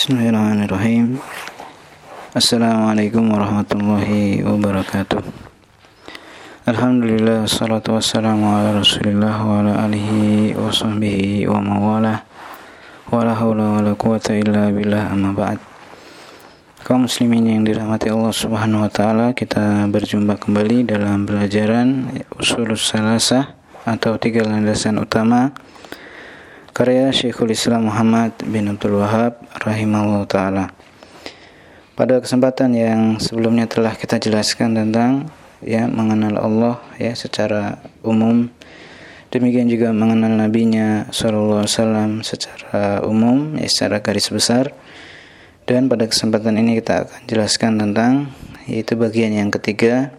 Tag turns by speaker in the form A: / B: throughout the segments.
A: Bismillahirrahmanirrahim. Assalamualaikum warahmatullahi wabarakatuh. Alhamdulillah Salatu wassalamu ala rasulillah Wa ala alihi wa sahbihi wa mawalah. Wa la hawla wa la quwata illa billah amma ba'd. Kaum muslimin yang dirahmati Allah subhanahu wa ta'ala Kita berjumpa kembali dalam pelajaran Usulus Salasah Atau tiga landasan utama karya Syekhul Islam Muhammad bin Abdul Wahab rahimahullah taala. Pada kesempatan yang sebelumnya telah kita jelaskan tentang ya mengenal Allah ya secara umum. Demikian juga mengenal nabinya sallallahu alaihi wasallam secara umum ya secara garis besar. Dan pada kesempatan ini kita akan jelaskan tentang yaitu bagian yang ketiga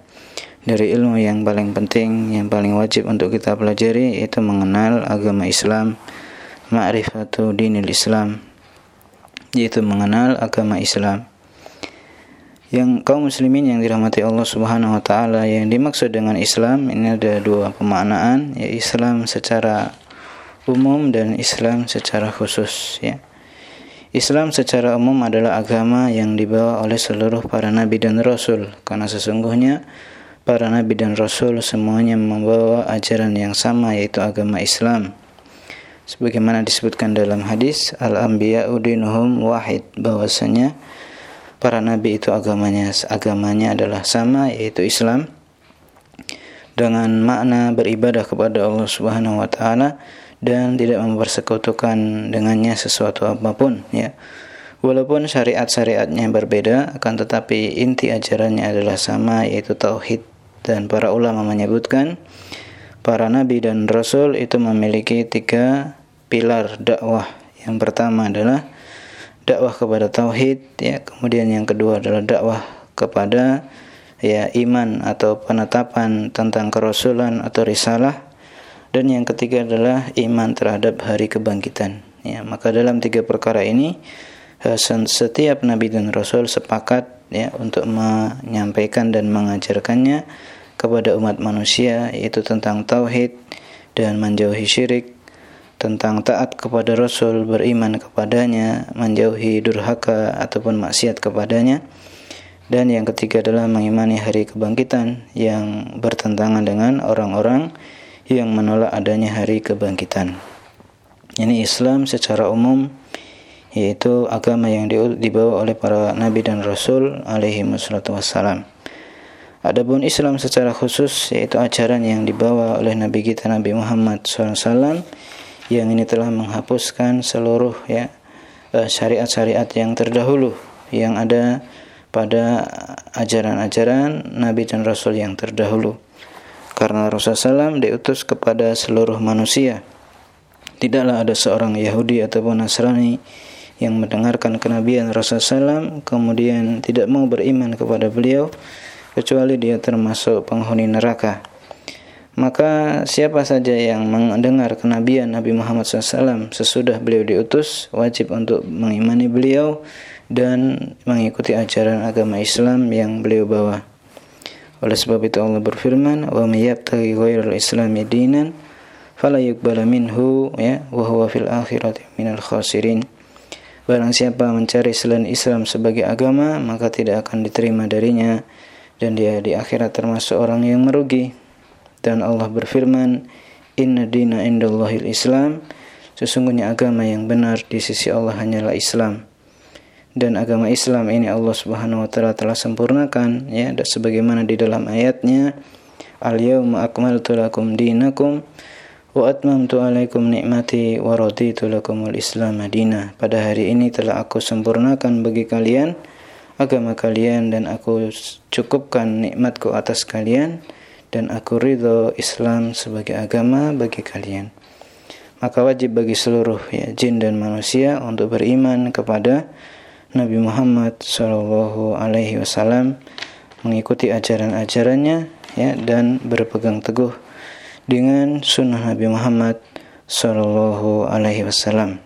A: dari ilmu yang paling penting yang paling wajib untuk kita pelajari yaitu mengenal agama Islam ma'rifatu dinil Islam yaitu mengenal agama Islam. Yang kaum muslimin yang dirahmati Allah Subhanahu wa taala yang dimaksud dengan Islam ini ada dua pemaknaan ya Islam secara umum dan Islam secara khusus ya. Islam secara umum adalah agama yang dibawa oleh seluruh para nabi dan rasul karena sesungguhnya para nabi dan rasul semuanya membawa ajaran yang sama yaitu agama Islam sebagaimana disebutkan dalam hadis al-anbiya udinuhum wahid bahwasanya para nabi itu agamanya agamanya adalah sama yaitu Islam dengan makna beribadah kepada Allah Subhanahu wa taala dan tidak mempersekutukan dengannya sesuatu apa pun ya. Walaupun syariat-syariatnya berbeda akan tetapi inti ajarannya adalah sama yaitu tauhid. Dan para ulama menyebutkan para nabi dan rasul itu memiliki tiga pilar dakwah. Yang pertama adalah dakwah kepada tauhid, ya. Kemudian yang kedua adalah dakwah kepada ya iman atau penetapan tentang kerasulan atau risalah. Dan yang ketiga adalah iman terhadap hari kebangkitan. Ya, maka dalam tiga perkara ini eh, setiap nabi dan rasul sepakat ya untuk menyampaikan dan mengajarkannya kepada umat manusia yaitu tentang tauhid dan menjauhi syirik tentang taat kepada Rasul, beriman kepadanya, menjauhi durhaka ataupun maksiat kepadanya. Dan yang ketiga adalah mengimani hari kebangkitan yang bertentangan dengan orang-orang yang menolak adanya hari kebangkitan. Ini Islam secara umum yaitu agama yang dibawa oleh para nabi dan rasul alaihi wassalam. Adapun Islam secara khusus yaitu ajaran yang dibawa oleh Nabi kita Nabi Muhammad SAW yang ini telah menghapuskan seluruh ya eh, syariat-syariat yang terdahulu yang ada pada ajaran-ajaran Nabi dan Rasul yang terdahulu. Karena Rasulullah SAW diutus kepada seluruh manusia. Tidaklah ada seorang Yahudi ataupun Nasrani yang mendengarkan kenabian Rasulullah SAW kemudian tidak mau beriman kepada beliau kecuali dia termasuk penghuni neraka maka siapa saja yang mendengar kenabian Nabi Muhammad SAW sesudah beliau diutus wajib untuk mengimani beliau dan mengikuti ajaran agama Islam yang beliau bawa. Oleh sebab itu Allah berfirman, "Wa may yabtaghi ghairal islami dinan fala yuqbala minhu ya wa huwa fil akhirati minal khasirin." Barang siapa mencari selain Islam sebagai agama, maka tidak akan diterima darinya dan dia di akhirat termasuk orang yang merugi dan Allah berfirman inna dina indallahil islam. Sesungguhnya agama yang benar di sisi Allah hanyalah Islam. Dan agama Islam ini Allah Subhanahu wa taala telah sempurnakan ya sebagaimana di dalam ayatnya al yauma akmaltu lakum dinakum wa atmamtu alaikum nikmati wa raditu lakumul islam madina pada hari ini telah aku sempurnakan bagi kalian agama kalian dan aku cukupkan nikmatku atas kalian dan aku ridho Islam sebagai agama bagi kalian. Maka wajib bagi seluruh ya, jin dan manusia untuk beriman kepada Nabi Muhammad Shallallahu Alaihi Wasallam, mengikuti ajaran-ajarannya ya dan berpegang teguh dengan sunnah Nabi Muhammad Shallallahu Alaihi Wasallam.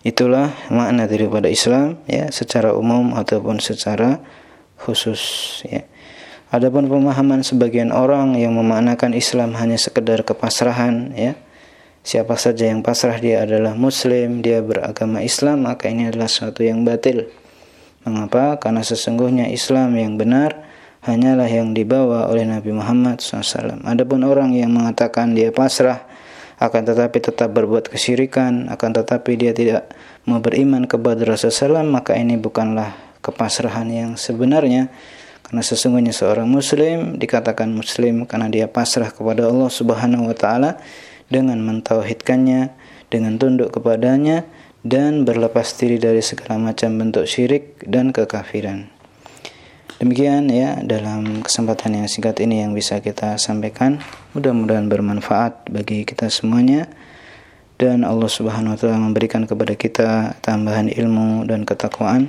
A: Itulah makna daripada Islam ya secara umum ataupun secara khusus ya. Adapun pemahaman sebagian orang yang memaknakan Islam hanya sekedar kepasrahan ya siapa saja yang pasrah dia adalah muslim, dia beragama Islam, maka ini adalah suatu yang batil. Mengapa? Karena sesungguhnya Islam yang benar hanyalah yang dibawa oleh Nabi Muhammad SAW. Adapun orang yang mengatakan dia pasrah, akan tetapi tetap berbuat kesyirikan, akan tetapi dia tidak mau beriman kepada Rasulullah SAW, maka ini bukanlah kepasrahan yang sebenarnya. Karena sesungguhnya seorang muslim dikatakan muslim karena dia pasrah kepada Allah Subhanahu wa taala dengan mentauhidkannya, dengan tunduk kepadanya dan berlepas diri dari segala macam bentuk syirik dan kekafiran. Demikian ya dalam kesempatan yang singkat ini yang bisa kita sampaikan. Mudah-mudahan bermanfaat bagi kita semuanya dan Allah Subhanahu wa taala memberikan kepada kita tambahan ilmu dan ketakwaan.